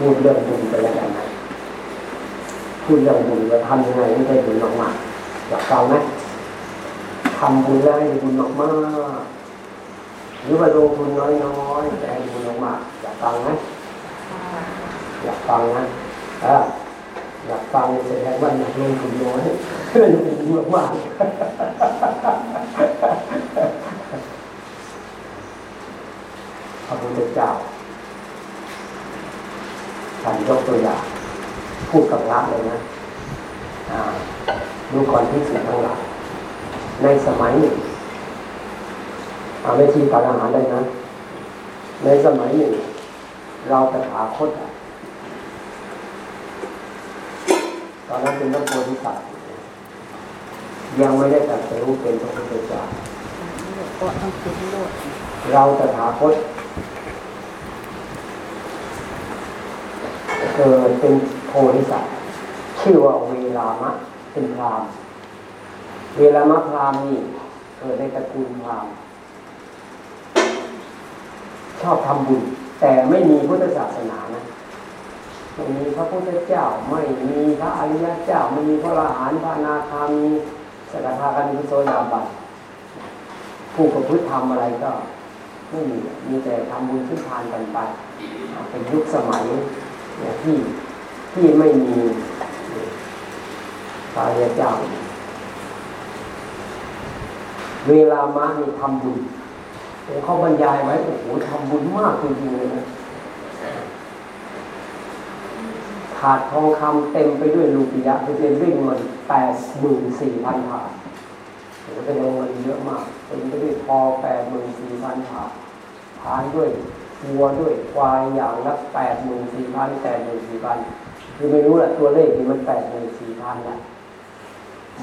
พูดเรื่องบุญไปแล้วกันนะพูดเรื่องบุญว่าทำยังไงให้ได้บุญมากๆอยากฟังไหมทำบุญแล้วให้ได้บุญมากๆหรือว่าลงทุนน้อยๆแต่ให้บุญมากๆอยากฟังไหมอยากฟังนะเอออยากฟังแสดงว่าอยากลงทุนน้อยเพื่อนเป็นบุญมากๆพระพุทธเจ้าท่าน ยกตัวอย่างพูดกับพระเลยนะดูก่อนที่สิ่งทั้งหลายในสมัยหนึ่งเอาไม่ชีตารอาหารได้นะ ในสมัยหนึ่ง เราตถาคตตอนนั้นเป็นพระโพธิสัตว์ยังไม่ได้ตัดสู้เป็นพระพุทธเจ้าเราตถาคต เกิดเป็นโพธิสัตว์ชื่อว่าเวลามะเป็นพรามเวลามะพรามนี่เกิดในตระกูลพรามชอบทำบุญ แต่ไม่มีพุทธศาสนานะไม่มีพระพุทธเจ้าไม่มีพระอริยเจ้าไม่มีพระอรหันต์พระนาคามีสกทากันมิโซดาบัตผู้ประพฤติทำอะไรก็ไม่มีมีแต่ทำบุญขึ้นทานกันไปเป็นยุคสมัย ที่ที่ไม่มีพระยาเจ้า เวลามานี่ทำบุญเขาบรรยายไว้โอ้โหทำบุญมากจริงๆเลยนะถาดทองคำเต็มไปด้วยลูปิยะไปเรียนวิ่งมันแปดหมื่นสี่พันถาดโอ้เป็นเงินเยอะมากเต็มไปด้วยทอแปดหมื่นสี่พันถาดทานด้วย วัวด้วยควายอย่างละแปดหมื่นสี่พันแปดหมื่นสี่พันคือไม่รู้แหละตัวเลขนี่มันแปดหมื่นสี่พันแหละ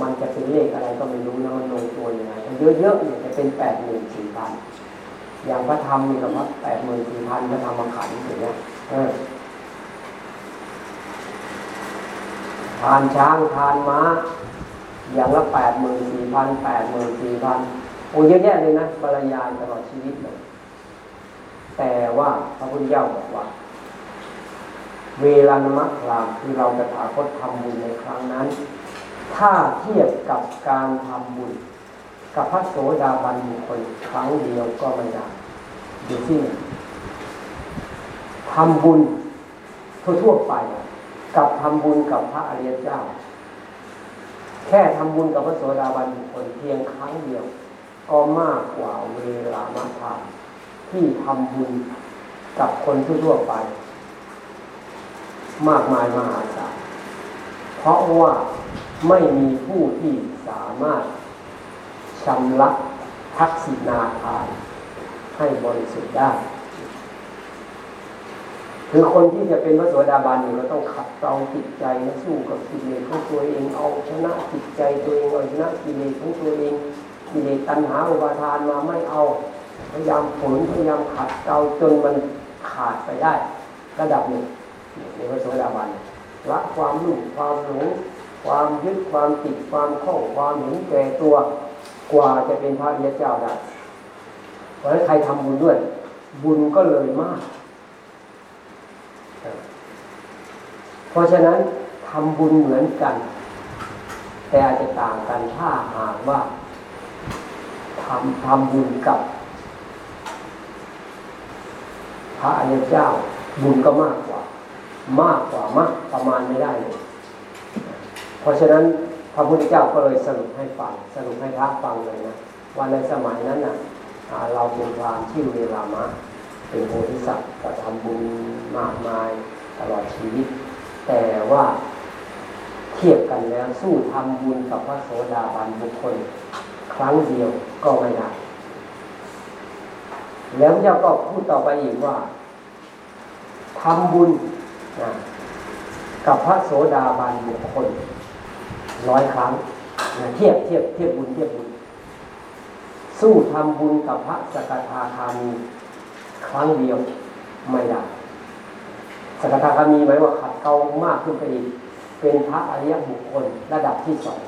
มันจะเป็นเลขอะไรก็ไม่รู้นะมันลงตัวยังไงเยอะๆเนี่ยจะเป็นแปดหมื่นสี่พันอย่างพระธรรมนี่ก็ว่าแปดหมื่นสี่พันพระธรรมขันธ์อย่างเงี้ยทานช้างทานม้า อย่างละแปดหมื่นสี่พันแปดหมื่นสี่พันโอ้เยอะแยะเลยนะบรรยายตลอดชีวิตเลย แต่ว่าพระพุทธเจ้าบอกว่า เวลานมัครามคือเราจะถาคตทำบุญในครั้งนั้น ถ้าเทียบกับการทำบุญ กับพระโสดาบันบุคคลครั้งเดียวก็ไม่ได้ดูที่ทำบุญทั่วๆไป กับทำบุญกับพระอริยเจ้า แค่ทำบุญกับพระโสดาบันบุคคลเพียงครั้งเดียว ก็มากกว่าเวลามาทาน ที่ทำบุญกับคนทั่วไป มากมายมหาศาลเพราะว่าไม่มีผู้ที่สามารถชำระทักษิณาทานให้บริสุทธิ์ได้ คือคนที่จะเป็นพระสวสดาบาลนี่เราต้องขัดเกลาจิตใจนะสู้กับกิเลสของตัวเองเอาชนะจิตใจตัวเองเอาชนะกิเลสของตัวเองกิเลสตัณหาอุปาทานมาไม่เอา พยายามฝนพยายามขัดเกลาจนมันขาดไปได้ ระดับหนึ่งในพระโสดาบันละความรู้ความหลงความยึดความติดความข้องความเห็นแก่ตัวกว่าจะเป็นพระเยเจ้าได้เพราะฉะนั้นใครทำบุญด้วย บุญก็เลยมาก เพราะฉะนั้นทำบุญเหมือนกัน แต่อาจจะต่างกันถ้าหากว่าทำทำบุญกับ พระอริยเจ้า บุญก็มากกว่า มากกว่ามากประมาณไม่ได้เลยเพราะฉะนั้นพระพุทธเจ้าก็เลยสรุปให้ฟังสรุปให้พระฟังเลยนะว่าในสมัยนั้นน่ะเราเป็นพรามชื่อเวลามะ เป็นโพธิสัตว์ก็ทำบุญมากมายตลอดชีวิต แต่ว่าเทียบกันแล้วสู้ทำบุญกับพระโสดาบันบุคคล ครั้งเดียวก็ไม่ได้ แล้วพระเจ้าก็พูดต่อไปอีกว่าทำบุญนะกับพระโสดาบันบุคคลร้อยครั้งนะเทียบเทียบเทียบบุญเทียบบุญ สู้ทำบุญกับพระสกทาคามีครั้งเดียวไม่ได้สกทาคามีหมายว่าขัดเกลามากขึ้นไปอีก เป็นพระอริยบุคคลระดับที่สอง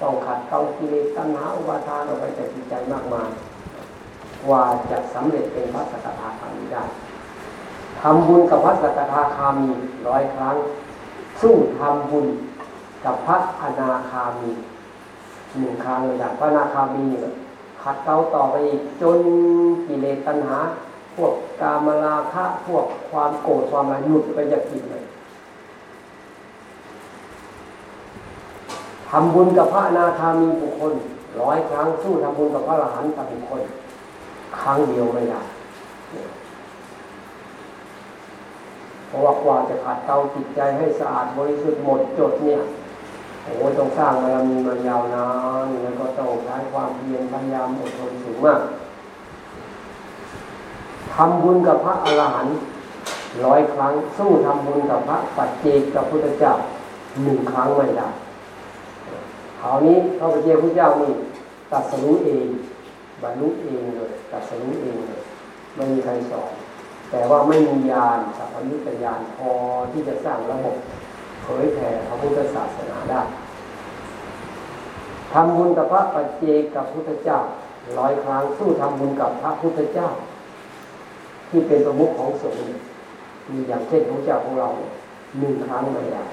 ต้องขัดเกลากิเลสตัณหาอุปาทานออกไปจากจิตใจมากมาย กว่าจะสำเร็จเป็นพระสกทาคามีได้ทำบุญกับพระสกทาคามีร้อยครั้ง สู้ทำบุญกับพระอนาคามีหนึ่งครั้งเลยนะพระอนาคามีขัดเกลาต่อไปอีกจนกิเลสตัณหา พวกกามราคะพวกความโกรธความอะไรหลุดไปจากจิตเลยทำบุญกับพระอนาคามีบุคคลร้อยครั้งสู้ทำบุญกับพระอรหันต์กับุคคล ครั้งเดียวไม่ได้เพราะว่ากว่าจะขัดเกลาจิตใจให้สะอาดบริสุทธิ์หมดจดเนี่ยโอ้ต้องสร้างบารมีมายาวนานแล้วก็ต้องใช้ความเพียรพยายามอดทนสูงมากทำบุญกับพระอรหันต์ร้อยครั้ง สู้ทำบุญกับพระปัจเจกกับพุทธเจ้าหนึ่งครั้งไม่ได้คราวนี้พระปัจเจกพุทธเจ้านี่ตัดสรู้เอง บรรลุเองเลยตัดสรู้เองเลยไม่มีใครสอนแต่ว่าไม่มียานสัพพยุตยานพอที่จะสร้างระบบเผยแผ่พระพุทธศาสนาได้ทำบุญกับพระปัจเจกกับพุทธเจ้าร้อยครั้งสู้ทำบุญกับพระพุทธเจ้า ที่เป็นประมุขของสงฆ์มีอย่างเช่นพระเจ้าของเราหนึ่งครั้งไม่ได้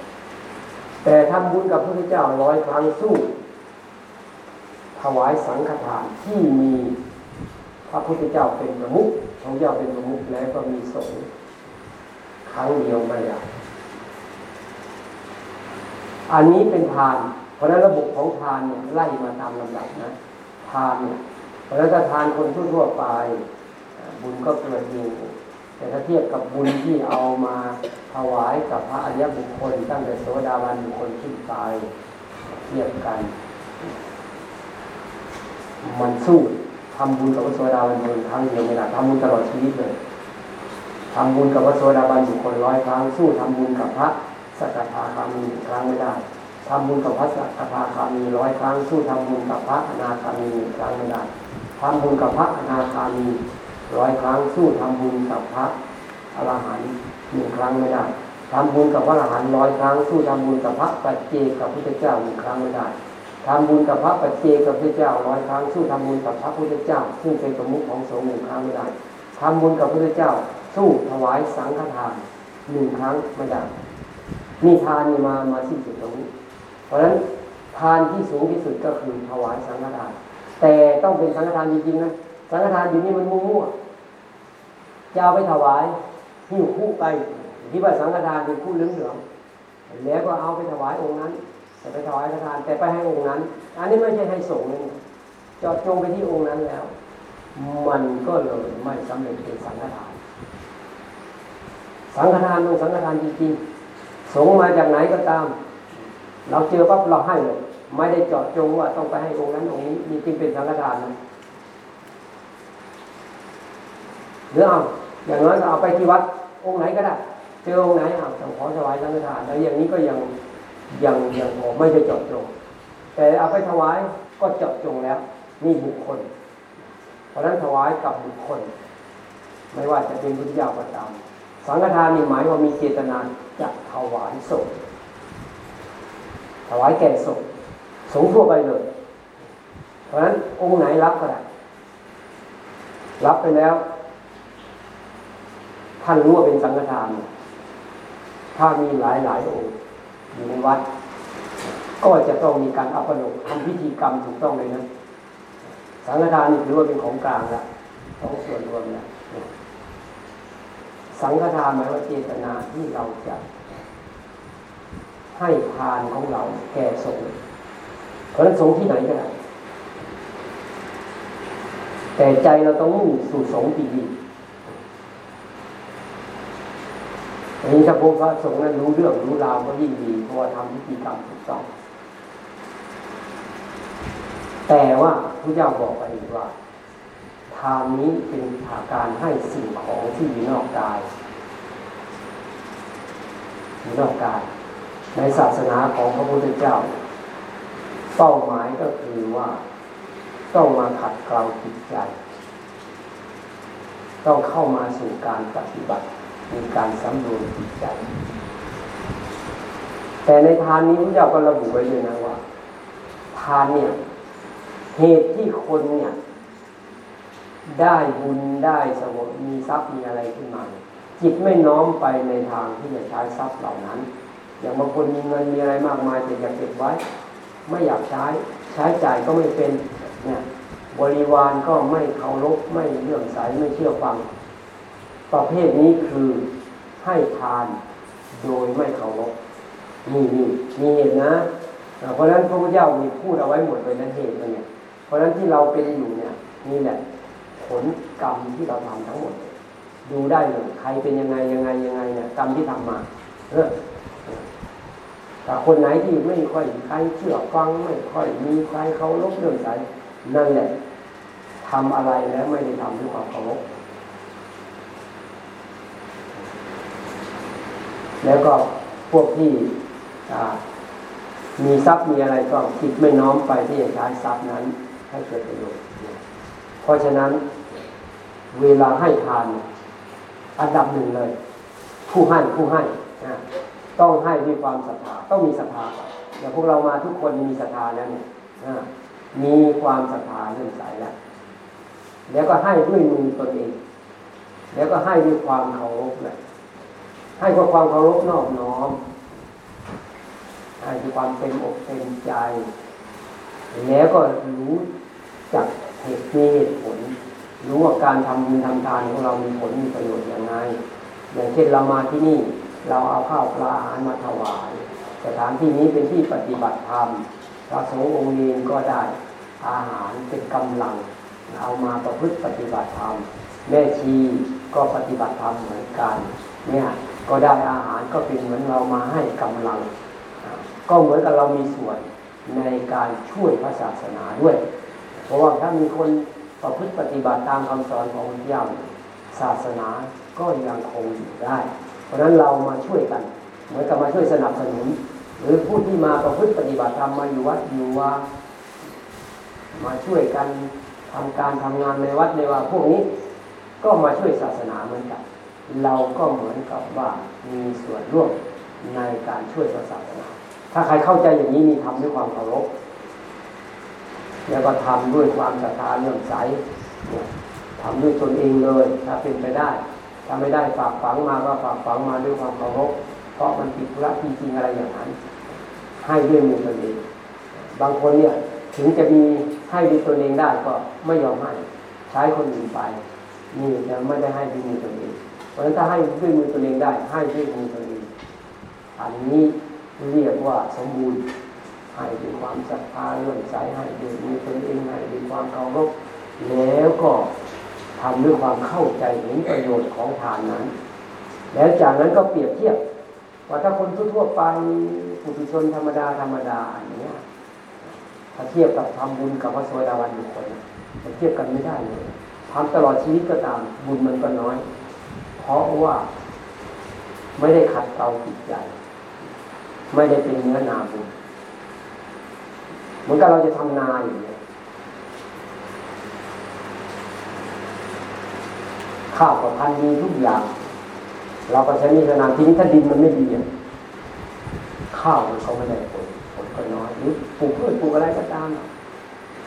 แต่ทำบุญกับพระพุทธเจ้าร้อยครั้งสู้ ถวายสังฆทานที่มีพระพุทธเจ้าเป็นประมุขพระเจ้าเป็นประมุขแล้วก็มีสงฆ์ครั้งเดียวไม่ได้อันนี้เป็นทาน เพราะนั้นระบบของทานเนี่ยไล่มาตามลำดับนะ ทานเนี่ยเพราะนั้นถ้าทานคนทั่วๆไป บุญก็เกิดอยู่ แต่ถ้าเทียบกับบุญที่เอามาถวายกับพระอริยบุคคล ตั้งแต่โสดาบันบุคคลขึ้นไปเทียบกัน มันสู้ทำบุญกับพระโสดาบันบุญครั้งเดียวไม่ได้ทำบุญตลอดชีวิตเลยทำบุญกับพระโสดาบันบุคคลร้อยครั้งสู้ทำบุญกับพระสกทาคามีครั้งไม่ได้ทำบุญกับพระสกทาคามีร้อยครั้งสู้ทำบุญกับพระอนาคามีครั้งไม่ได้ทำบุญกับพระอนาคามีร้อยครั้งสู้ทำบุญกับพระอรหันต์หนึ่งครั้งไม่ได้ทำบุญกับพระอรหันต์ร้อยครั้งสู้ทำบุญกับพระปัจเจกกับพระพุทธเจ้าหนึ่งครั้งไม่ได้ ทำบุญกับพระปัจเจกกับพระเจ้าร้อยครั้งสู้ทำบุญกับพระพุทธเจ้า ซึ่งเป็นสมุขของสงฆ์หนึ่งครั้งไม่ได้ทำบุญกับพระพุทธเจ้า สู้ถวายสังฆทานหนึ่งครั้งไม่ได้มีทานนี่มามาสิ้นสุดตรงนี้ เพราะฉะนั้นทานที่สูงที่สุดก็คือถวายสังฆทาน แต่ต้องเป็นสังฆทานจริงๆนะสังฆทานอยู่นี่มันมั่วๆจะเอาไปถวายหิ้วคู่ไปที่ว่าสังฆทานเป็นคู่เหลืองๆแล้วก็เอาไปถวายองค์นั้น แต่ไปถวายสังฆทาน แต่ไปให้องค์นั้น อันนี้ไม่ใช่ให้สงฆ์เลยจอดจงไปที่องค์นั้นแล้ว มันก็เลยไม่สำเร็จเป็นสังฆทาน สังฆทานต้องสังฆทานจริงๆสงฆ์มาจากไหนก็ตาม เราเจอปั๊บเราให้เลยไม่ได้จาะจงว่าต้องไปให้องค์นั้นองค์นี้นี่จึงเป็นสังฆทานนะหรือเอาอย่างน้อยก็เอาไปที่วัดองค์ไหนก็ได้ เจอองค์ไหนเอาต้องขอถวายสังฆทานแล้วอย่างนี้ก็ยัง ยังยังไม่ได้เจาะจง แต่เอาไปถวายก็เจาะจงแล้ว นี่บุคคล เพราะนั้นถวายกับบุคคล ไม่ว่าจะเป็นพุทธเจ้าก็ตามสังฆทานนี่หมายว่ามีเจตนาจะถวายศพถวายแก่ศพสงทั่วไปเลย เพราะฉะนั้นองค์ไหนรับก็ได้รับไปแล้ว ท่านรู้ว่าเป็นสังฆทาน ถ้ามีหลายหลายองค์ อยู่ในวัด ก็จะต้องมีการอัปนกทำพิธีกรรมถูกต้องเลยนะสังฆทานนี่ถือว่าเป็นของกลางละของส่วนรวมละสังฆทานหมายว่าเจตนาที่เราจะให้ทานของเราแก่สงฆ์เพราะนั้นสงฆ์ที่ไหนก็ได้แต่ใจเราต้องมุ่งสู่สงฆ์ดีๆ อันนี้ถ้าพบพระสงฆ์นั้นรู้เรื่องรู้ราวก็ยิ่งดีเพราะว่าทำพิธีกรรมถูกต้อง แต่ว่าพระเจ้าบอกไปอีกว่า ทานนี้เป็นาการให้สิ่งของที่อยู่นอกกายอยู่นอกกาย ในศาสนาของพระพุทธเจ้า เป้าหมายก็คือว่าต้องมาขัดเกลาจิตใจ ต้องเข้ามาสู่การปฏิบัติ มีการสำรวมจิตใจ แต่ในทานนี้พระเจ้าก็ระบุไว้เลยนะว่า ทานเนี่ยเหตุที่คนเนี่ย ได้บุญได้สมบมีทรัพย์มีอะไรขึ้นมา จิตไม่น้อมไปในทางที่จะใช้ทรัพย์เหล่านั้น อย่างบางคนมีเงินมีอะไรมากมายแต่อยากเก็บไว้ ไม่อยากใช้ใช้จ่ายก็ไม่เป็นเนี่ยบริวารก็ไม่เคารพไม่เลื่อมใสไม่เชื่อฟัง ประเภทนี้คือให้ทานโดยไม่เคารพนี่นี่มีเหตุนะ เพราะฉะนั้นพระพุทธเจ้ามีพูดเอาไว้หมดเลยนะเหตุมันเนี่ย เพราะฉะนั้นที่เราเป็นอยู่เนี่ยนี่แหละผลกรรมที่เราทำทั้งหมด ดูได้เลยใครเป็นยังไงยังไงยังไงเนี่ยกรรมที่ทำมาเออแต่คนไหนที่ไม่ค่อยใครเชื่อฟังไม่ค่อยมีใครเคารพเรื่องใจนั่นแหละทำอะไรแล้วไม่ได้ทำด้วยความเคารพ แล้วก็พวกที่มีทรัพย์มีอะไรก็คิดไม่น้อมไปที่จะใช้ทรัพย์นั้นให้เกิดประโยชน์ เพราะฉะนั้นเวลาให้ทานอันดับหนึ่งเลย ผู้ให้ผู้ให้ต้องให้ด้วยความศรัทธาต้องมีศรัทธาอย่างพวกเรามาทุกคนมีศรัทธาแล้วเนี่ยมีความศรัทธาเรื่องใสแล้วแล้วก็ให้ด้วยมือตนเอง แล้วก็ให้ด้วยความเคารพเลย ให้กับความเคารพนอบน้อมให้ด้วยความเต็มอกเต็มใจ แล้วก็รู้จักเหตุมีเหตุผล รู้ว่าการทำบุญทำทานของเรามีผลมีประโยชน์อย่างไรอย่างเช่นเรามาที่นี่เราเอาข้าวปลาอาหารมาถวาย สถานที่นี้เป็นที่ปฏิบัติธรรมพระสงฆ์องค์เองก็ได้อาหารเป็นกำลัง เอามาประพฤติปฏิบัติธรรมแม่ชีก็ปฏิบัติธรรมเหมือนกันเนี่ย ก็ได้อาหารก็เป็นเหมือนเรามาให้กำลัง ก็เหมือนกับเรามีส่วนในการช่วยพระศาสนาด้วย เพราะว่าถ้ามีคนประพฤติปฏิบัติตามคำสอนของพระเจ้าศาสนาก็ยังคงอยู่ได้ เพราะนั้นเรามาช่วยกัน เหมือนกับมาช่วยสนับสนุน หรือผู้ที่มาประพฤติปฏิบัติธรรมมาอยู่วัดอยู่ว่า มาช่วยกันทำการทำงานในวัดในว่าพวกนี้ ก็มาช่วยศาสนาเหมือนกัน เราก็เหมือนกับว่ามีส่วนร่วมในการช่วยศาสนา ถ้าใครเข้าใจอย่างนี้มีทำด้วยความเคารพแล้วก็ทำด้วยความศรัทธาเลื่อมใสทำด้วยตนเองเลย ถ้าเป็นไปได้ ถ้าไม่ได้ฝากฝังมาก็ฝากฝังมาด้วยความเคารพเพราะมันติดธุระจริงๆอะไรอย่างนั้น ให้ด้วยมือตนเองบางคนเนี่ยถึงจะมีให้ด้วยตนเองได้ก็ไม่ยอมให้ใช้คนอื่นไปนี่จะไม่ได้ให้ด้วยมือตนเอง ราะฉะนั้นถ้าให้ด้วยมือตัวเองได้ ให้ด้วยมือตัวเองอันนี้เรียกว่าสมบูรณ์ให้ด้วยความศรัทธาเลื่อมใสให้ด้วยมือตัวเองให้ด้วยความเคารพแล้วก็ทำด้วยความเข้าใจเห็นประโยชน์ของทานนั้น แล้วจากนั้นก็เปรียบเทียบ ว่าถ้าคนทั่วไปปุถุชนธรรมดาธรรมดาอันนี้ถ้าเทียบกับทำบุญกับพระโสดาวันบุคคลมันเทียบกันไม่ได้เลยทำตลอดชีวิตก็ตามบุญมันก็น้อย เพราะว่า ไม่ได้ขัดเกลาจิตใจ ไม่ได้เป็นเนื้อนาบุญเหมือนกับเราจะทำนาอยู่เนี่ยข้าวกับพันดีทุกอย่าง เราก็ใช้มีขนาทีนี้ถ้าดินมันไม่ดีข้าวมันก็ไม่ได้ผลผลก็น้อยหรือปลูกพืชปลูกอะไรก็ตาม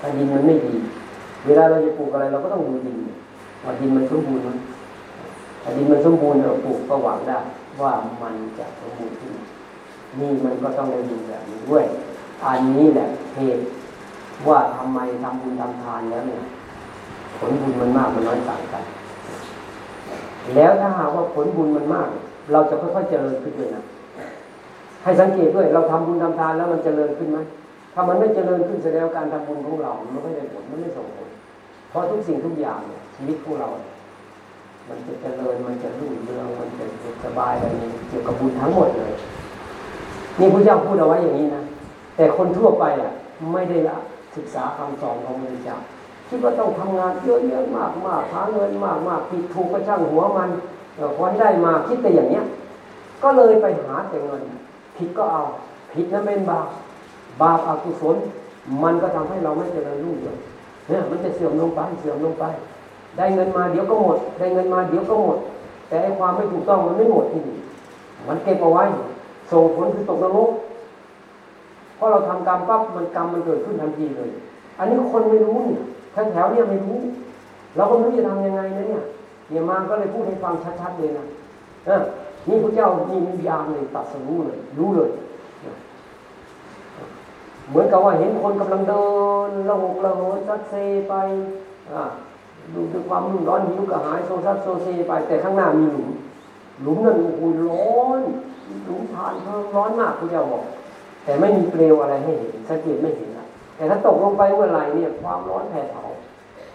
ถ้าดินมันไม่ดี เวลาเราจะปลูกอะไร เราก็ต้องดูดินว่าดินมันสมบูรณ์ไหม ดินมันสมบูรณ์เราปลูกก็หวังได้ว่ามันจะสมบูรณ์ขึ้นนี่มันก็ต้องได้ดินแบบนี้ด้วย อันนี้แหละเหตุว่าทำไมทำบุญทำทานแล้วเนี่ยผลบุญมันมากมันน้อยต่างกัน แล้วถ้าหากว่าผลบุญมันมาก เราจะค่อยๆเจริญขึ้นด้วยนะให้สังเกตด้วย เราทำบุญทำทานแล้วมันเจริญขึ้นไหมถ้ามันไม่เจริญขึ้นแสดงการทำบุญของเรา มันไม่ได้ผลมันไม่ส่งผลเพราะทุกสิ่งทุกอย่างเนี่ยชีวิตของเรา มันจะเจริญมันจะรุ่งเรืองมันจะสบายอะไรนี้เกี่ยวกับบุญทั้งหมดเลย นี่พระเจ้าพูดเอาไว้อย่างนี้นะแต่คนทั่วไปอะไม่ได้ศึกษาคำสอนของพระเจ้าคิดว่าต้องทำงานเยอะๆมากมากหาเงินมากมากผิดถูกก็ช่างหัวมันพอให้ได้มาคิดแต่อย่างเนี้ย ก็เลยไปหาแต่เงินผิดก็เอา ผิดนั้นเป็นบาปบาปอกุศลมันก็ทำให้เราไม่เจริญรุ่งเรืองเนี่ยมันจะเสื่อมลงไปเสื่อมลงไป ได้เงินมาเดี๋ยวก็หมด ได้เงินมาเดี๋ยวก็หมด แต่ไอ้ความไม่ถูกต้องมันไม่หมดที่นี่มันเก็บเอาไว้ส่งผลคือตกนรกเพราะเราทำกรรมปั๊บมันกรรมมันเกิดขึ้นทันทีเลย อันนี้คนไม่รู้เนี่ยทั้งแถวเนี่ยไม่รู้ เราก็ไม่รู้จะทำยังไงนะเนี่ยเนี่ยมาก็เลยพูดให้ฟังชัดๆเลยนะนะนี่พระเจ้ามีวิญญาณเลยตัดสรู้เลย รู้เลย เหมือนกับว่าเห็นคนกำลังเดินระหกระโหนซัดเซไปอ่า ดูด้วยความรุ่มร้อนหิวกระหายโซซัดโซเซไปแต่ข้างหน้ามีหลุมหลุมนั้นโอ้โหร้อนหลุมทานเพลิงร้อนมากพระเจ้าบอก แต่ไม่มีเปลวอะไรให้เห็นสังเกตไม่เห็นนะแต่ถ้าตกลงไปเมื่อไหร่เนี่ยความร้อนแผดเผา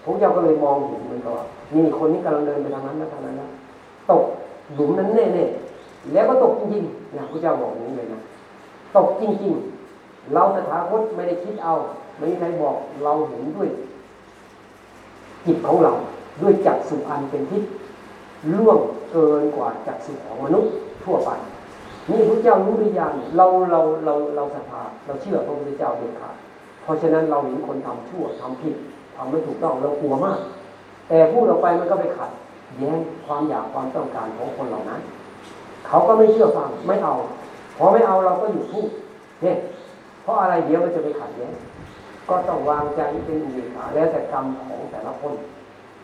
พระเจ้าก็เลยมองเห็นเหมือนกับว่านี่คนนี้กำลังเดินไปทางนั้นนะทางนั้นนะตกหลุมนั้นแน่ๆแล้วก็ตกจริงๆนะพระเจ้าบอกอย่างนี้เลยนะตกจริงๆ เราตถาคตไม่ได้คิดเอา ไม่มีใครบอกเราเห็นด้วย จิตของเราด้วยจักสุอันเป็นทิศล่วงเกินกว่าจักสุของมนุษย์ทั่วไปนี่พระเจ้ารู้หรือยังเราเราเราเราศรัทธาเราเชื่อพระพุทธเจ้าเด็ดขาดเพราะฉะนั้นเราเห็นคนทำชั่วทำผิดทำไม่ถูกต้องเรากลัวมาก แต่พูดออกไปมันก็ไปขัด แย้งความอยากความต้องการของคนเหล่านั้น เขาก็ไม่เชื่อฟังไม่เอาพอไม่เอาเราก็หยุดพูดเนี่ยเพราะอะไรเดี๋ยวมันจะไปขัดแย้ง ก็ต้องวางใจเป็นอุเบกขาแล้วแต่กรรมของแต่ละคน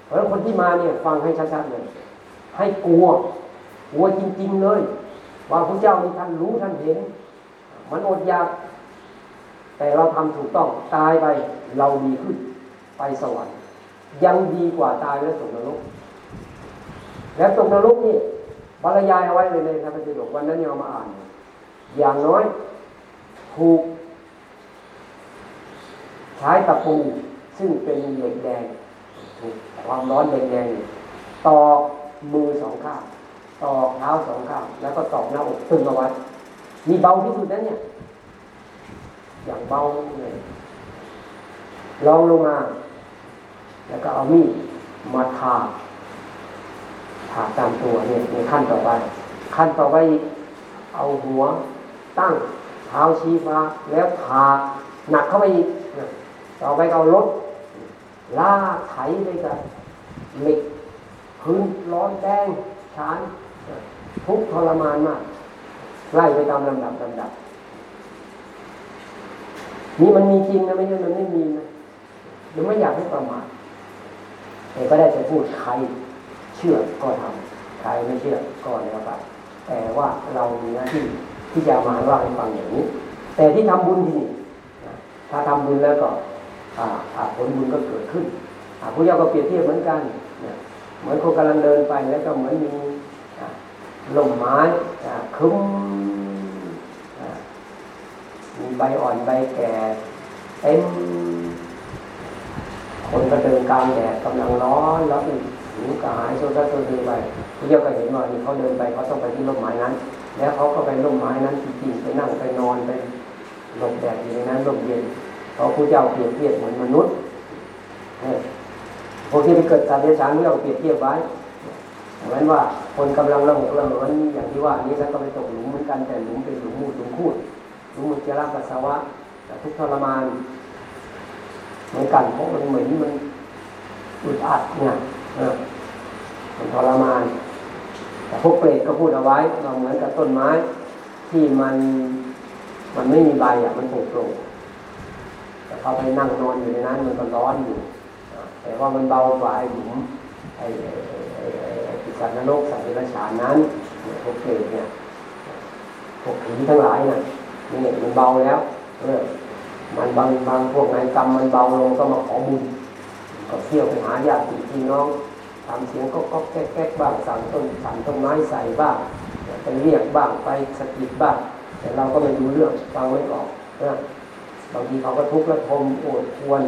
เพราะคนที่มาเนี่ยฟังให้ชัดๆเลยให้กลัวกลัวจริง ๆเลย ว่าพระเจ้ามีท่านรู้ท่านเห็น มันอดอยาก แต่เราทำถูกต้องตายไปเราดีขึ้นไปสวรรค์ ยังดีกว่าตายแล้วตกนรกแล้วตกนรกนี่บรรยายเอาไว้เลยในพระธรรปิฎกวันนั้นเอามาอ่าน อย่างน้อยถูก ใช้ตะปู ซึ่งเป็นเหล็กแดงถูกความร้อนแดงๆตอกมือสองข้างตอกเท้าสองข้างแล้วก็ตอกหน้าอกตึงเอาไว้มีเบาที่สุดนั้นเนี่ย อย่างเบาเลยลองลงมา แล้วก็เอามีดมาทาถาตามตัวเนี่ยในขั้นต่อไป ขั้นต่อไปเอาหัวตั้งเท้าชี้ฟ้าแล้วถาหนักเข้าไปอีก ต่อไปเอารถลากไถไปกับเหล็กพื้นร้อนแดงชานทุกทรมานมาก ไล่ไปตามลำดับลำดับ นี่มันมีจริงนะไม่ใช่มันไม่มีนะหรือไม่อยากให้ประมาทแต่ก็ได้จะพูดใครเชื่อก็ทำใครไม่เชื่อก็แล้วไปแต่ว่าเรามีหน้าที่ที่จะมาว่าให้ฟังอย่างนี้ แต่ที่ทำบุญที่นี่ถ้าทำบุญแล้วก็ ผลบุญก็เกิดขึ้นผู้ยาก็เปรียบเทียบเหมือนกันเหมือนคนกำลังเดินไปแล้วก็เหมือนมีลมไม้คึ้มมีใบอ่อนใบแก่เต็มคนก็เดินกลางแดดกำลังร้อนแล้วอีกหิวกระหายโซซัสโซเซไปผู้เจ้าก็เห็นว่าเขาเดินไปเขาต้องไปที่ร่มไม้นั้น แล้วเขาก็ไปร่มไม้นั้นจริงๆไปนั่งไปนอนไปหลบแดดอยู่ในนั้นร่มเย็น ราะผู้เจ้าเปรียบเทียบเหมือนมนุษย์พวกที่ไปเกิดการเดชานผู้เจ้าเปรียบเทียบไว้เหมือนว่าคนกำลังระหกระเหินอย่างที่ว่านี้แล้วก็ไปตกหลุมเหมือนกันแต่หลุมเป็นหลุมมูดหลุมคูดหลุมมุจราปัสสาวะแต่ทุกทรมานเหมือนกันเพราะมันเหมือนมันอุดอัดเนี่ยมันทรมานแต่พวกเปรตก็พูดเอาไว้เราเหมือนกับต้นไม้ ที่มันมันไม่มีใบอะมันโปร่งโปร่ง เขาไปนั่งนอนอยู่ในนั้นมันก็ร้อนอยู่ แต่ว่ามันเบากว่าไอ้หลุมไอ้สัตว์นรกสัตว์เดรัจฉานนั้นพวกเปรตเนี่ยพวกผีทั้งหลายน่ะนี่มันเบาแล้วเออมันบางบางพวกไหนกรรมมันเบาลงก็มาขอบุญก็เที่ยวไปหาญาติพี่น้องทำเสียงก็ก็แก๊กๆบ้างสั่งต้นสั่งต้นไม้ใส่บ้างไปเรียกบ้างไปสะกิดบ้าง แต่เราก็ไม่รู้เรื่องฟังไม่ออกนะ บางทีเขาก็ทุกข์และทมโอดควร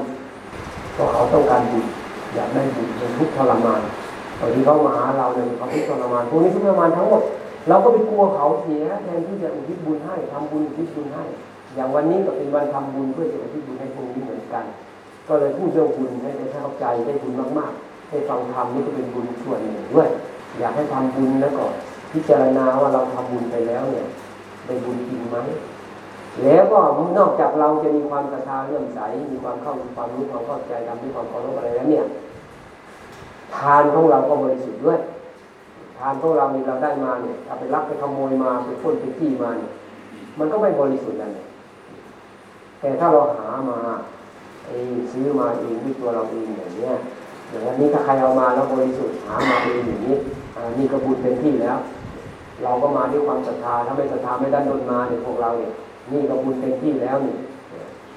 เพราะเขาต้องการบุญอยากได้บุญเป็นทุกข์ทรมานบางทีเขามาหาเราเนี่ยเขาทุกข์ทรมานพวกนี้ทุกข์ทรมานทั้งหมดเราก็ไปกลัวเขาเสียแทนที่จะอุทิศบุญให้ทำบุญอุทิศบุญให้ อย่างวันนี้ก็เป็นวันทำบุญเพื่อจะอุทิศบุญให้พวกนี้เหมือนกัน ก็เลยพูดเรื่องบุญให้ได้เข้าใจได้บุญมากๆให้ฟังธรรมนี่ก็เป็นบุญส่วนหนึ่งด้วย อยากให้ทำบุญแล้วก็พิจารณาว่าเราทำบุญไปแล้วเนี่ยได้บุญจริงไหม แล้วก็นอกจากเราจะมีความศรัทธาเลื่อมใส มีความเข้าความรู้ความเข้าใจทำด้วยความเคารพอะไรแล้วเนี่ย ทานของเราก็บริสุทธิ์ด้วย ทานของเราเนี่ยเราได้มาเนี่ยถ้าไปรักไปขโมยมาไปพ้นไปที่มาเนี่ย มันก็ไม่บริสุทธิ์นั่นแหละแต่ถ้าเราหามาเองซื้อมาเองด้วยตัวเราเองอย่างเนี้ยอย่างนี้ถ้าใครเอามาแล้วบริสุทธิ์หามาเองอย่างนี้นี่ก็บุญเป็นที่แล้ว เราก็มาด้วยความศรัทธาถ้าไม่ศรัทธาไม่ดันดนมาเนี่ยพวกเราเนี่ย นี่ก็บุญเต็มที่แล้วนี่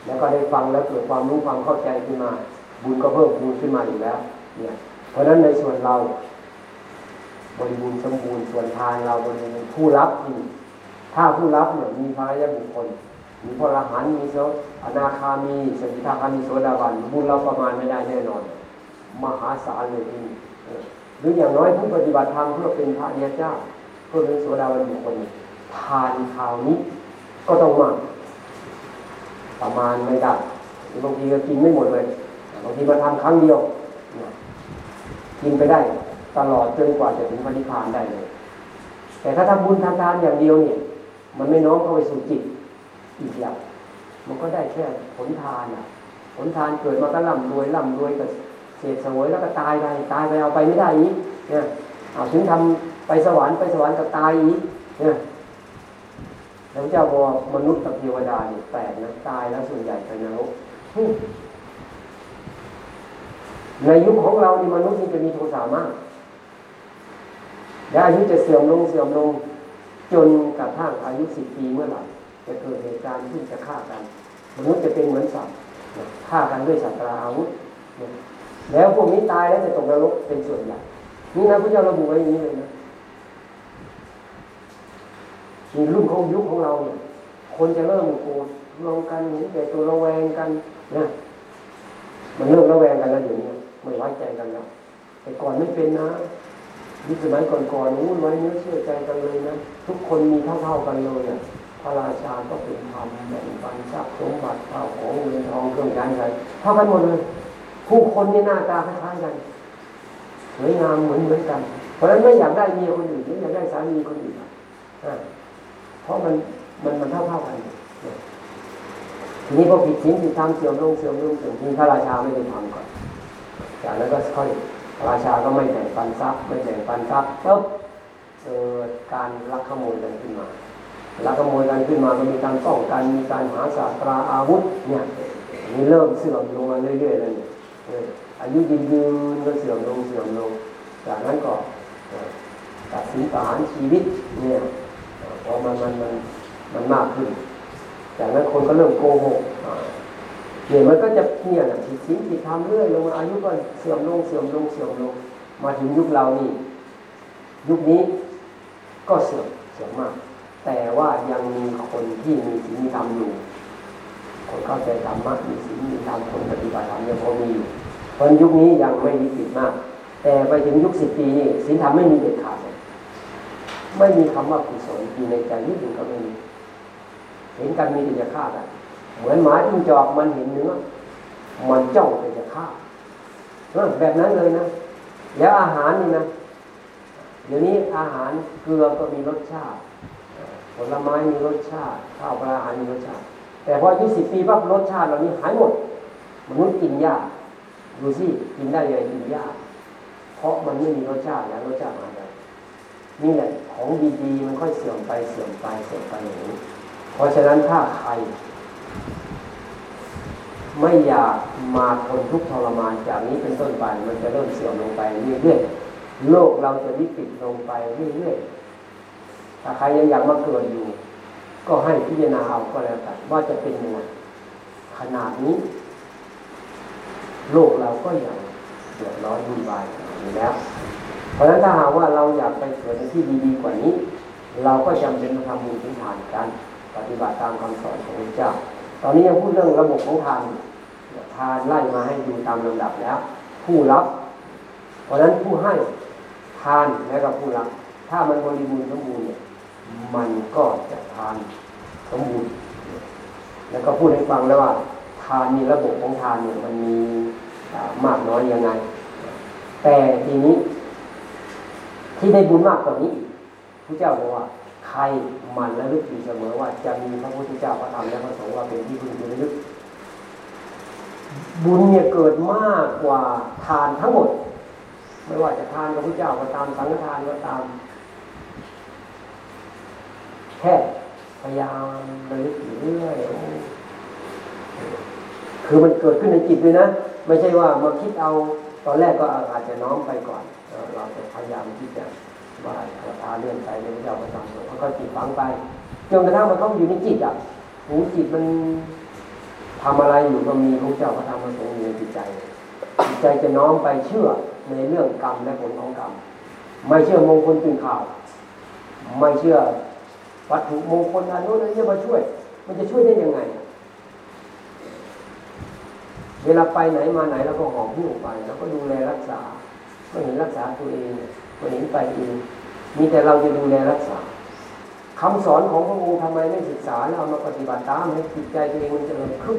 แล้วก็ได้ฟังแล้วเกิดความรู้ความเข้าใจขึ้นมา บุญก็เพิ่มบุญขึ้นมาอีกแล้ว เนี่ย เพราะฉะนั้นในส่วนเรา บริบูรณ์สมบูรณ์ส่วนทานเราบริบูรณ์ผู้รับอีกถ้าผู้รับเนี่ยมีพระยะบุคคลมีพระอรหันต์มีโสอนาคามีสกิทาคามีโสดาบันบุญเราประมาณไม่ได้แน่นอน มหาศาลเลยทีนี่เออหรืออย่างน้อยผู้ปฏิบัติธรรมเพื่อเป็นพระเดียเจ้าเพื่อเป็นโสดาบันบุคคลทานคราวนี้ ก็ต้องมากประมาณไม่ได้บางทีก็กินไม่หมดเลยบางทีมาทำครั้งเดียวกินไปได้ ตลอดจนกว่าจะถึงพระนิพพานได้เลย แต่ถ้าทำบุญทำทานอย่างเดียวเนี่ย มันไม่น้อมเข้าไปสู่จิตอีกอย่างมันก็ได้แค่ผลทานอะ ผลทานเกิดมาก็ร่ำรวยร่ำรวยกับเศษสวยแล้วก็ตายไปตายไปเอาไปไม่ได้อีกเนี่ยเอาถึงทำไปสวรรค์ไปสวรรค์ก็ตายอีกเนี่ย แล้วเจ้าบอกมนุษย์กับเทวดาเนี่ยแปลกนะตายแล้วส่วนใหญ่ไปนรกในยุคของเรานี่มนุษย์นี่จะมีโทสะมากและอายุจะเสื่อมลงเสื่อมลง จนกระทั่งอายุสิบปีเมื่อไหร่จะเกิดเหตุการณ์ที่จะฆ่ากัน มนุษย์จะเป็นเหมือนสัตว์ฆ่ากันด้วยสัตราอาวุธแล้วพวกนี้ตายแล้วจะตกนรกเป็นส่วนใหญ่นี่นะพระเจ้าระบุไว้อย่างนี้เลยนะ มีรุ่นของยุคของเราเนี่ย คนจะเริ่มโกรธลงกันเห็นแก่ตัวระแวงกันนะมันเริ่มระแวงกันแล้วเดี๋ยวนี้ไม่ไว้ใจกันแล้วแต่ก่อนไม่เป็นนะยุคสมัยก่อนๆนู้นไว้เนื้อเชื่อใจกันเลยนะทุกคนมีเท่าๆกันเลยอะพระราชาก็เป็นธรรมแบ่งปันทรัพย์สมบัติข้าวของเงินทองเครื่องใช้ใช้เท่ากันหมดเลย ผู้คนนี่หน้าตาคล้ายๆกันสวยงามเหมือนเหมือนกัน เพราะฉะนั้นไม่อยากได้เมียคนอื่นไม่อยากได้สามีคนอื่นอะ เพราะมันมันมันเท่าเท่ากันทีนี้พอผิดศีลผิดธรรมเสื่อมลงเสื่อมลงเสื่อมทีพระราชาไม่ได้ทำก่อนจากนั้นก็ค่อยพระราชาก็ไม่แบ่งปันทรัพย์ไม่แบ่งปันทรัพย์ปุ๊บเกิดการลักขโมยกันขึ้นมาลักขโมยกันขึ้นมาก็มีการป้องกันมีการหาศาสตราอาวุธเนี่ยนี่เริ่มเสื่อมลงมาเรื่อยๆแล้วเนี่ยอายุยืนยืนก็เสื่อมลงเสื่อมลง จากนั้นก็เอ่อตัดสินประหารชีวิตเนี่ย พอมันมันมันมันมากขึ้น จากนั้นคนก็เริ่มโกหกเนี่ยมันก็จะเนี่ยนะผิดศีลผิดธรรมเรื่อยลงมาอายุก็เสื่อมลงเสื่อมลงเสื่อมลง มาถึงยุคเรานี่ ยุคนี้ก็เสื่อมเสื่อมมาก แต่ว่ายังมีคนที่มีศีลมีธรรมอยู่ คนเข้าใจธรรมะมีศีลมีธรรมคนปฏิบัติธรรมยังพอมีอยู่เพราะยุคนี้ยังไม่วิกฤตมาก แต่ไปถึงยุคสิบปีนี่ศีลธรรมไม่มีเด็ดขาดเลย ไม่มีคำว่ากุศลอยู่ในใจนิดหนึ่งก็ไม่มีเห็นกันมีแต่จะฆ่ากันเหมือนหมาจิ้งจอกมันเห็นเนื้อมันจ้องแต่จะฆ่าแบบนั้นเลยนะ แล้วอาหารนี่นะเดี๋ยวนี้อาหารเกลือก็มีรสชาติผลไม้มีรสชาติ ข้าวปลาอาหารมีรสชาติ แต่พออายุสิบปีปั๊บรสชาติเหล่านี้หายหมดมนุษย์กินยากดูสิกินได้ยังกินยากเพราะมันไม่มีรสชาติแล้วรสชาติอะไรนี่แหละ ของดีๆมันค่อยเสื่อมไปเสื่อมไปเสื่อมไปอย่างนี้ เพราะฉะนั้นถ้าใคร ไม่อยากมาทนทุกข์ทรมานจากนี้เป็นต้นไปมันจะเริ่มเสื่อมลงไปเรื่อยๆโลกเราจะวิกฤตลงไปเรื่อยๆถ้าใครยังอยากมาเกิดอยู่ ก็ให้พิจารณาเอาก็แล้วกันว่าจะเป็นยังไงขนาดนี้ โลกเราก็ยังเดือดร้อนวุ่นวายอยู่แล้ว เพราะฉะนั้นถ้าหากว่าเราอยากไปเกิดในที่ดีๆกว่านี้ เราก็จำเป็นต้องทำบุญพื้นฐานกันปฏิบัติตามคำสอนของพระเจ้า ตอนนี้ยังพูดเรื่องระบบของทานทานไล่มาให้ดูตามลำดับแล้ว ผู้รับ เพราะฉะนั้นผู้ให้ทานและก็ผู้รับ ถ้ามันบริบูรณ์สมบูรณ์เนี่ยมันก็จะทานสมบูรณ์แล้วก็พูดให้ฟังแล้วว่า ทานมีระบบของทานเนี่ยมันมีมากน้อยยังไง แต่ทีนี้ ที่ได้บุญมากกว่านี้อีกพระเจ้าบอกว่า ใครมันและลึกอยู่เสมอว่าจะมีพระพุทธเจ้าพระธรรมและพระสงฆ์ว่าเป็นที่พึ่งที่ระลึก บุญเนี่ยเกิดมากกว่าทานทั้งหมด ไม่ว่าจะทานกับพระเจ้าก็ตามสังฆทานก็ตามแค่พยายามระลึกอยู่เรื่อยคือมันเกิดขึ้นในจิตด้วยนะ ไม่ใช่ว่ามาคิดเอาตอนแรกก็อาจจะน้อมไปก่อน เราจะพยายามที่จะไหว้ขอทาเลื่อนไปในพระเจ้าประจำสงฆ์ก็จิตฝังไปจนกระทั่งมันต้องอยู่ในจิตอะหูจิตมันทำอะไรอยู่ก็มีพระเจ้าพระธรรมพระสงฆ์อยู่ในจิตใจจิตใจจะน้อมไปเชื่อในเรื่องกรรมและผลของกรรมไม่เชื่อมงคลตื่นข่าว ไม่เชื่อวัตถุมงคลอันนู้นอันนี้มาช่วย มันจะช่วยได้ยังไง เวลาไปไหนมาไหนเราก็หอบหิ้วไป แล้วก็ดูแลรักษา ก็เห็นรักษาตัวเองก็เห็นไปเองมีแต่เราจะดูแลรักษาคำสอนของพระองค์ทำไมไม่ศึกษาแล้วเอามาปฏิบัติตามให้จิตใจตัวเองมันจเจริญขึ้น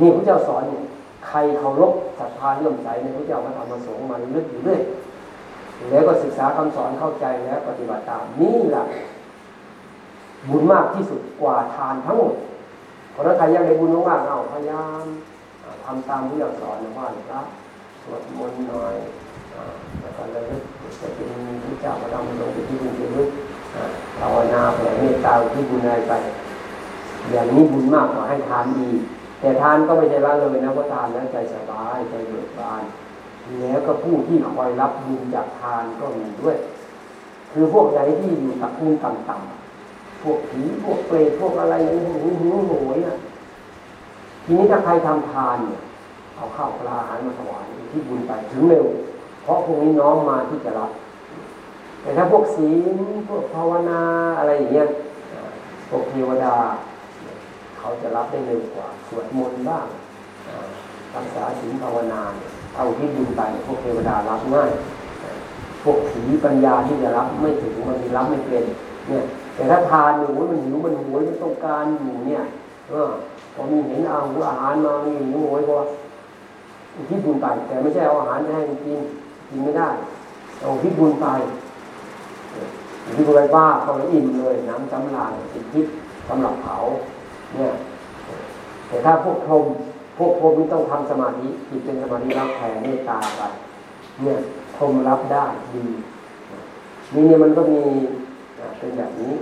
นี่พระเจ้าสอนเนี่ยใครเคารพศรัทธาเลื่อมใสในพระเจ้าพระธรรมสงฆ์มันลึกอยู่เรื่อยแล้วก็ศึกษาคำสอนเข้าใจแล้วปฏิบัติตาม นี่แหละบุญมากที่สุดกว่าทานทั้งหมดเพราะนั้นใครอยากได้บุญมากเอาพยายามทำตามที่เราสอนนะว่าพระ สวดมนต์หน่อยแล้วก็ระลึกจะเป็นพระเจ้าพระธรรมสงฆ์เป็นที่บุญเป็นลึกภาวนาแผ่เมตตาที่บุญอะไรไป อย่างนี้บุญมากกว่าให้ทานดีแต่ทานก็ไม่ใช่ละเลยนะเพราะทานแล้วใจสบายใจเบิกบาน แล้วก็ผู้ที่คอยรับบุญจากทานก็มีด้วย คือพวกไหนที่อยู่ตักภูมิต่ำๆพวกผีพวกเปรตพวกอะไรอย่างนี้หูหูหวยนะทีนี้ถ้าใครทำทานเนี่ย เอาข้าวปลาอาหารมาถวายที่บุญไปถึงเร็ว เพราะพวกนี้น้อมมาที่จะรับ แต่ถ้าพวกศีลพวกภาวนาอะไรอย่างเงี้ยพวกเทวดา เขาจะรับได้เร็วกว่าสวดมนต์บ้างรักษาศีลภาวนาเอาที่บุญไปพวกเทวดารับง่ายพวกผีปัญญาที่จะรับไม่ถึงมันรับไม่เป็นเนี่ยแต่ถ้าทานหนูมันหิวมันหวยมันต้องการอยู่เนี่ยเออพอมีเห็นเอาอาหารมามีหิวหวยพอ ที่บุญไป แต่ไม่ใช่เอาอาหารให้มันกินกินไม่ได้เอาที่บุญไปที่บุญไปบ้าเขาเลยอิ่มเลยน้ำจำลายติดพิษสำหรับเผาเนี่ยแต่ถ้าพวกพรมพวกพรมนี่ต้องทำสมาธิจิตเป็นสมาธิรับแผ่เมตตาไปเนี่ยพรมรับได้ดีนี่เนี่ยมันก็มีเป็นแบบนี้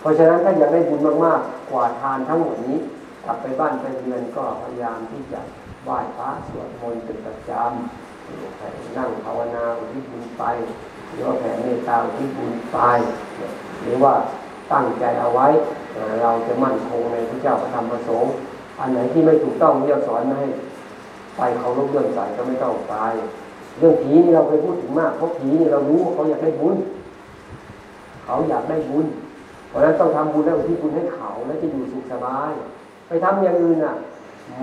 เพราะฉะนั้นถ้าอยากได้บุญมากๆ กว่าทานทั้งหมดนี้ กลับไปบ้านไปเรือนก็พยายามที่จะ ไหว้พระสวดมนต์เป็นประจำนั่งภาวนาอุทิศบุญไปหรือว่าแผ่เมตตาอุทิศบุญไปหรือว่าตั้งใจเอาไว้ เราจะมั่นคงในพระเจ้าพระธรรมพระสงฆ์อันไหนที่ไม่ถูกต้องเรียกสอนไม่ให้ไปเขาลบเรื่องใส่ก็ไม่ต้องไปเรื่องผีนี่เราเคยพูดถึงมากเพราะผีนี่เรารู้ว่าเขาอยากได้บุญ เขาอยากได้บุญ เพราะนั้นต้องทำบุญแล้วที่บุญให้เขาแล้วจะอยู่สุขสบาย ไปทำอย่างอื่นอะ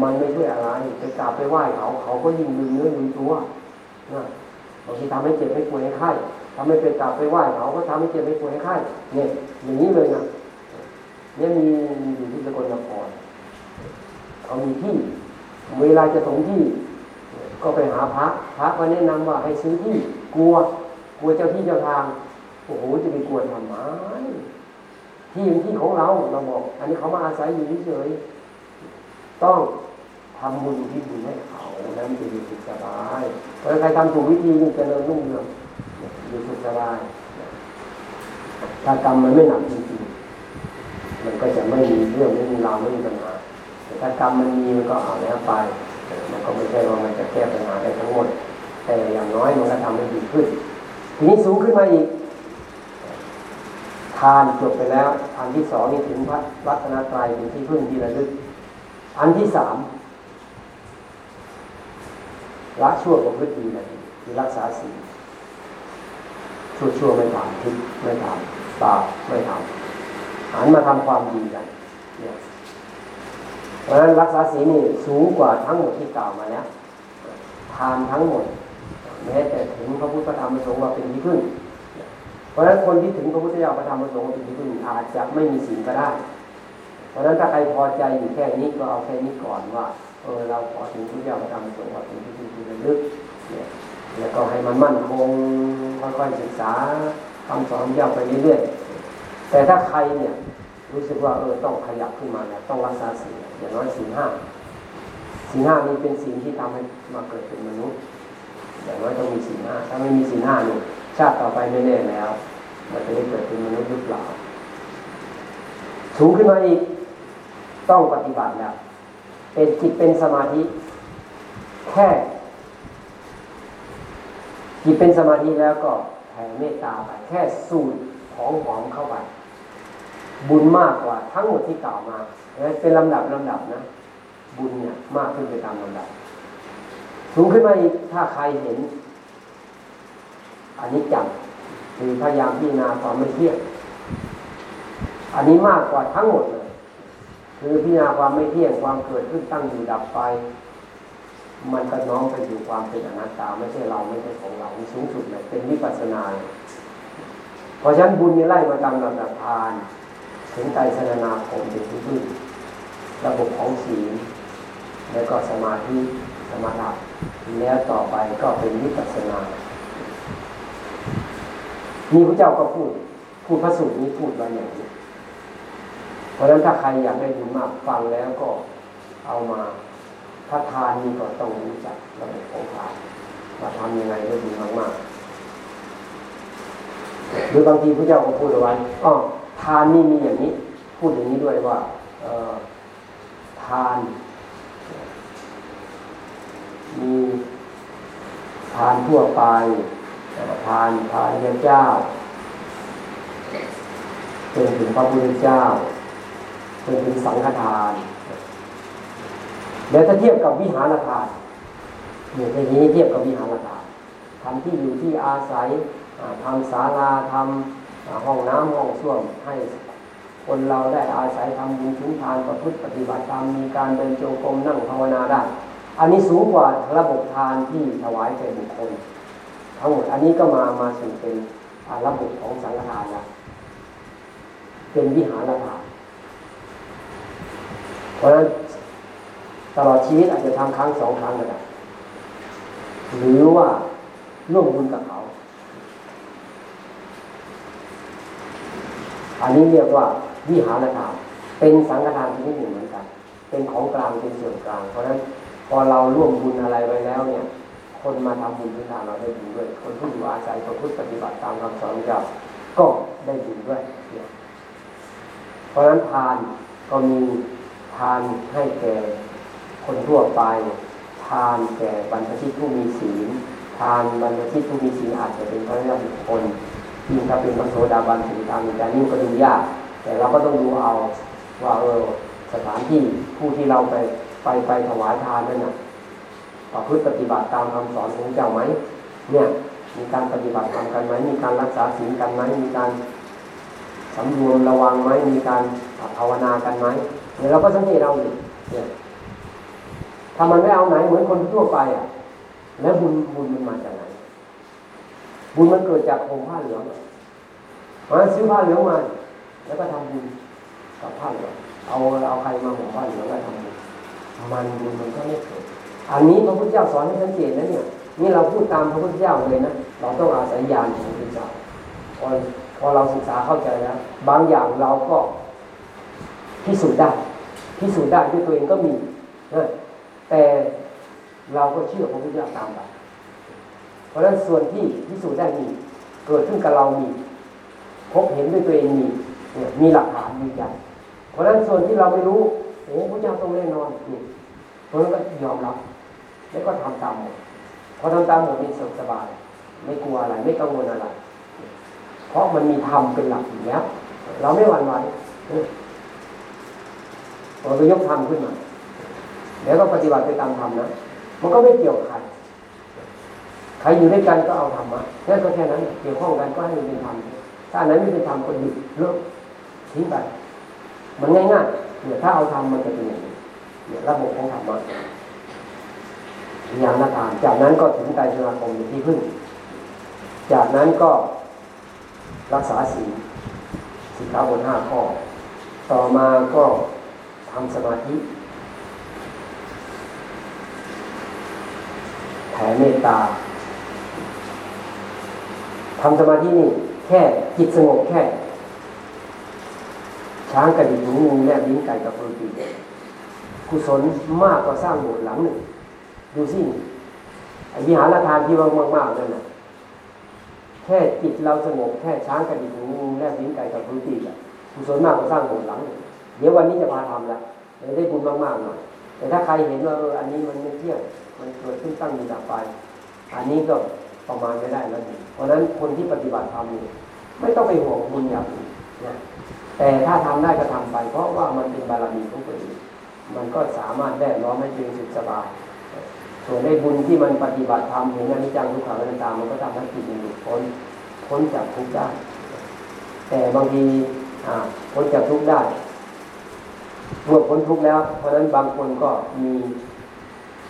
มันไม่ช่วยอะไรไปกราบไปไหว้เขา เขาก็ยิ่งลืมเนื้อลืมตัวนะบางทีทำให้เจ็บให้ป่วยให้ไข้ทำให้ไปกราบไปไหว้เขาก็ทำให้เจ็บให้ป่วยให้ไข้เนี่ยอย่างนี้เลยนะเนี่ยมีอยู่ที่สกลนครเขามีที่เวลาจะส่งที่ ก็ไปหาพระพระก็แนะนำว่าให้ซื้อที่กลัว กลัวเจ้าที่เจ้าทางโอ้โหจะไปกลัวทำไมที่เป็นที่ของเราเราบอก อันนี้เขามาอาศัยอยู่เฉย ต้องทำบุญที่บุญให้เขาแล้วมันจะอยู่สุขสบายเพราะใครทำถูกวิธีมันจะเริญรุ่งเรืองอยู่สุขสบายถ้ากรรมมันไม่หนักจริงๆมันก็จะไม่มีเรื่องไม่มีราวไม่มีปัญหาแต่ถ้ากรรมมันมีมันก็เอาแล้วไป มันก็ไม่ใช่ว่ามันจะแก้ปัญหาได้ทั้งหมด แต่อย่างน้อยมันก็ทำให้ดีขึ้น ทีนี้สูงขึ้นมาอีก ทานจบไปแล้วอันที่สองนี่ถึงพระรัตนตรัยเป็นที่พึ่งที่ระลึก อันที่สามละชั่วประพฤติดีนะคือรักษาศีลชั่วชั่วไม่ทำทิศไม่ทำบาปไม่ทำหันมาทำความดีกันเนี่ยเพราะฉะนั้นรักษาศีลนี่สูงกว่าทั้งหมดที่กล่าวมาแล้วทานทั้งหมดแม้แต่ถึงพระพุทธธรรมประสงค์ว่าเป็นที่พึ่ง เพราะฉะนั้นคนที่ถึงพระพุทธเจ้าประธรรมประสงค์เป็นที่พึ่งอาจจะไม่มีศีลก็ได้ เพราะฉะนั้นถ้าใครพอใจอยู่แค่นี้ก็เอาแค่นี้ก่อนว่าเออเราขอถึงพระเจ้าประธรรมประสงค์ว่าเป็นที่พึ่ที่ระลึกเนี่ยแล้วก็ให้มันมั่นคงค่อยๆศึกษาคำสอนย่าไปเรื่อยๆแต่ถ้าใครเนี่ยรู้สึกว่าเออต้องขยับขึ้นมาเนี่ยต้องรักษาศีอย่างน้อยศีห้าศีห้านี้เป็นศีลที่ทำให้มาเกิดเป็นมนุษย์อย่างน้อยต้องมีศีห้าถ้าไม่มีศีห้าเนี่ยชาติต่อไปไม่แน่แล้วมันจะได้เกิดเป็นมนุษย์หรือเปล่าสูงขึ้นมาอีก ต้องปฏิบัติแล้วเป็นจิตเป็นสมาธิ แค่จิตเป็นสมาธิแล้วก็แผ่เมตตาไปแค่สูดของหอมเข้าไปบุญมากกว่าทั้งหมดที่กล่าวมาเป็นลำดับลำดับนะ บุญเนี่ยมากขึ้นไปตามลำดับ สูงขึ้นมาอีกถ้าใครเห็นอันนี้จังคือพยายามพิจารณาความไม่เที่ยงอันนี้มากกว่าทั้งหมดเลย คือพิจารณาความไม่เที่ยงความเกิดขึ้นตั้งอยู่ดับไป มันก็น้อมไปอยู่ความเป็นอนัตตาไม่ใช่เราไม่ใช่ของเราสูงสุดเลยเป็นวิปัสสนาเพราะฉะนั้นบุญนี่ไล่มาตามลำดับทาน ถึงใจสนาคมเป็นที่พึ่งระบบของศีลแล้วก็สมาธิสมาธิแล้วต่อไปก็เป็นวิปัสสนานี่พระเจ้าก็พูดพูดพระสูตรนี้พูดมาอย่างนี้ ราะฉะนั้นถ้าใครอยากได้บุญมากฟังแล้วก็เอามาถ้าทานนี่ก็ต้องรู้จักระบบของทานมาทำยังไงได้บุญมากๆหรือบางทีพระเจ้าก็พูดเอาไว้อ๋อทานนี่มีอย่างนี้ พูดอย่างนี้ด้วยว่าทาน มีทานทั่วไปทานทานยเจ้าจนถึงพระพุทธเจ้า จนถึงสังฆทาน แล้วถ้าเทียบกับวิหารทานเนี่ยในนี้เทียบกับวิหารทานทำที่อยู่ที่อาศัยทำศาลาทำห้องน้ำห้องส้วมให้คนเราได้อาศัยทำบุญชุนทานประพฤติปฏิบัติตามมีการเดินโจงกรมนั่งภาวนาได้ อันนี้สูงกว่าระบบทานที่ถวายแก่บุคคล ทั้งหมดอันนี้ก็มามาสู่เป็นระบบของสังฆทานล้วเป็นวิหารทาน เพราะตลอดชีวิตอาจจะทำครั้งสองครั้งก็ได้หรือว่าร่วมบุญกับเขา อันนี้เรียกว่าวิหารทานเป็นสังฆทานที่หนึ่งเหมือนกัน เป็นของกลางเป็นส่วนกลาง เพราะฉะนั้นพอเราร่วมบุญอะไรไว้แล้วเนี่ย คนมาทำบุญทุกทานเราได้บุญด้วย คนที่อยู่อาศัยประพฤติปฏิบัติตามคำสอนเราก็ได้บุญด้วย เพราะฉะนั้นทานก็มี ทานให้แก่คนทั่วไป ทานแก่บรรพชิตผู้มีศีล ทานบรรพชิตผู้มีศีลอาจจะเป็นพระญาบุคคลยิ่งถ้าเป็นพระโสดาบันถึงทางการนิ่ก็ดูยาก แต่เราก็ต้องดูเอาว่าเออสถานที่ผู้ที่เราไปไปไปถวายทานนั่นน่ะประพฤติปฏิบัติตามคำสอนของเจ้าไหมเนี่ยมีการปฏิบัติทำกันไหมมีการรักษาศีลกันไหมมีการสำรวมระวังไหมมีการภาวนากันไหม เนี่ยเราก็สังเกตเราเนี่ยถ้ามันไม่เอาไหนเหมือนคนทั่วไปอะ แล้วบุญบุญมันมาจากไหน บุญมันเกิดจากองผ้าเหลืองมาซื้อผ้าเหลืองมา แล้วก็ทำบุญกับผ้าเหลืองเอาเอาใครมาห่มผ้าเหลืองแล้วทำบุญมันบุญมันก็ไม่เกิดอันนี้พระพุทธเจ้าสอนให้สังเกตนะเนี่ยนี่เราพูดตามพระพุทธเจ้าเลยนะเราต้องอาศัยญาณของพระพุทธเจ้าพอพอเราศึกษาเข้าใจแล้วบางอย่างเราก็พิสูจน์ได้ พิสูจน์ได้ด้วยตัวเองก็มีนะแต่เราก็เชื่อพระพุทธเจ้าตามไปเพราะฉะนั้นส่วนที่พิสูจน์ได้มีเกิดขึ้นกับเรามีพบเห็นด้วยตัวเองมีเนี่ยมีหลักฐานยืนยันเพราะฉะนั้นส่วนที่เราไม่รู้โอ้พระเจ้าต้องแน่นอนนี่เพราะฉะนั้นก็ยอมรับ แล้วก็ทำตามหมดพอทำตามหมดนี่สสบาย ไม่กลัวอะไร ไม่กังวลอะไร เพราะมันมีธรรมเป็นหลักอยู่แล้ว เราไม่หวั่นไหว เราไปยกธรรมขึ้นมาแล้วก็ปฏิบัติไปตามธรรมนะมันก็ไม่เกี่ยวใครใครอยู่ด้วยกันก็เอาธรรมะแค่ก็แค่นั้นเกี่ยวข้องกันก็ให้มันเป็นธรรมถ้าอันนั้นไม่เป็นธรรมก็หยุดเลิกทิ้งไปมันง่ายๆเนี่ยถ้าเอาธรรมมันจะเป็นอย่างนี้เนี่ยระบบของธรรมะอย่างนาทานจากนั้นก็ถึงใจสมาคมอยู่ที่พึ่ง จากนั้นก็รักษาศีลสิกขาบทห้าข้อ ต่อมาก็ ทำสมาธิแผ่เมตตาทำสมาธินี่แค่จิตสงบแค่ ช้างกระดิกหูงูแลบลิ้นไก่กับเพืปีกุศลมากกว่าสร้างโบสถ์หลังหนึ่ง ดูสิไอ้วิหารทานที่ว่ามากๆนั่นน่ะแค่จิตเราสงบแค่ช้างกระดิกหูงูแลบลิ้นไก่กับเพืปีอะกุศลมากกว่าสร้างโบสถ์หลังหนึ่ง เดี๋ยววันนี้จะพาทำละได้บุญมากๆหน่อย แต่ถ้าใครเห็นว่าอันนี้มันไม่เที่ยงมันเกิดขึ้นตั้งอยู่ดับไป อันนี้ก็ประมาณไม่ได้แล้วเพราะฉะนั้นคนที่ปฏิบัติธรรมนี่ไม่ต้องไปห่วงบุญอย่างอื่นนะแต่ถ้าทำได้ก็ทำไป เพราะว่ามันเป็นบารมีของตัวเองมันก็สามารถแวดล้อมให้ตัวเองสุขสบายส่วนในบุญที่มันปฏิบัติธรรมเห็นอนิจจังทุกขังอนัตตามันก็ทำให้จิตมันหลุดพ้นพ้นจากทุกข์ได้แต่บางทีพ้นจากทุกข์ได้ เมื่อพ้นทุกข์แล้ว เพราะนั้นบางคนก็มี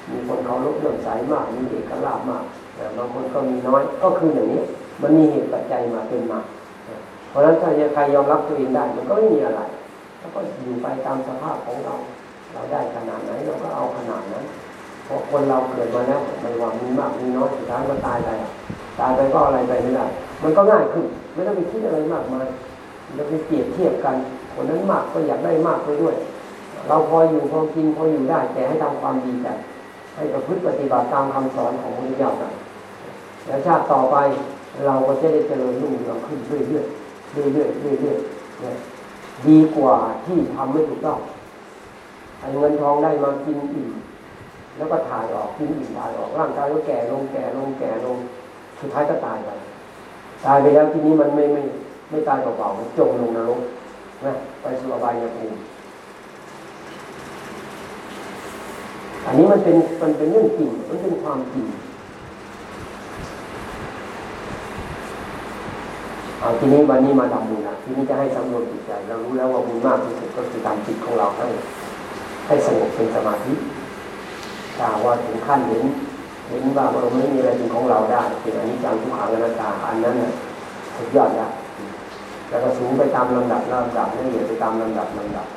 มีคนเขาลุกเลื่อมใสมากมีเอกลาภมากแต่บางคนก็มีน้อยก็คืออย่างนี้ มันมีเหตุปัจจัยมาเป็นมา เพราะฉะนั้นถ้าใครยอมรับตัวเองได้มันก็ไม่มีอะไรแล้วก็อยู่ไปตามสภาพของเรา เราได้ขนาดไหนเราก็เอาขนาดนั้น เพราะคนเราเกิดมาแล้วไม่ว่ามีมากมีน้อยสุดท้ายก็ตายไปตายไปก็อะไรไปไม่ได้มันก็ง่ายขึ้น ไม่ต้องไปคิดอะไรมากมายเราไปเปรียบเทียบกัน คนนั้นมากก็อยากได้มากไปด้วย เราพออยู่พอกินพออยู่ได้ แต่ให้ทำความดีกันให้ประพฤติปฏิบัติตามคำสอนของพระพุทธเจ้ากันแล้วชาติต่อไปเราก็จะได้เจริญรุ่งเรืองขึ้นเรื่อยๆเรื่อยๆเรื่อยๆเนี่ยดีกว่าที่ทำไม่ถูกต้องไอ้เงินทองได้มากินอิ่มแล้วก็ถ่ายออกกินอิ่มถ่ายออกร่างกายก็แก่ลงแก่ลงแก่ลงสุดท้ายก็ตายไปตายไปแล้วทีนี้มันไม่ไม่ไม่ตายเปล่าๆมันจมลงนรก นะไปสู่อบายภูมิอันนี้มันเป็นมันเป็นเรื่องจริงมันเป็นความจริงเอาทีนี้วันนี้มาทำบุญนะทีนี้จะให้สำรวจจิตใจเรารู้แล้วว่าบุญมากที่สุดก็คือทำจิตของเราให้ให้สงบเป็นสมาธิถ้าว่าถึงขั้นเห็นเห็นว่าเราไม่มีอะไรเป็นของเราได้เป็นอนิจจังทุกขังอนัตตาอันนั้นน่ะสุดยอดแล้ว แล้วก็สูงไปตามลำดับลำดับละเอียดไปตามลำดับลำดับ